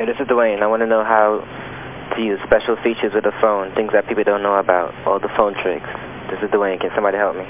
Yeah, this is Dwayne. I want to know how to use special features with the phone, things that people don't know about, all the phone tricks. This is Dwayne. Can somebody help me?